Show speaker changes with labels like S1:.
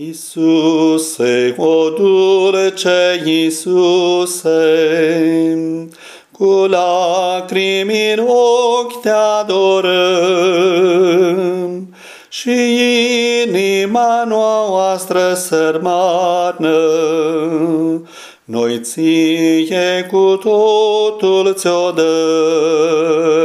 S1: Iisuse, o dulce Iisuse, cu lacrimi în ochi te adorăm și inima noastră sărmană, noi ție cu totul ți-o dăm.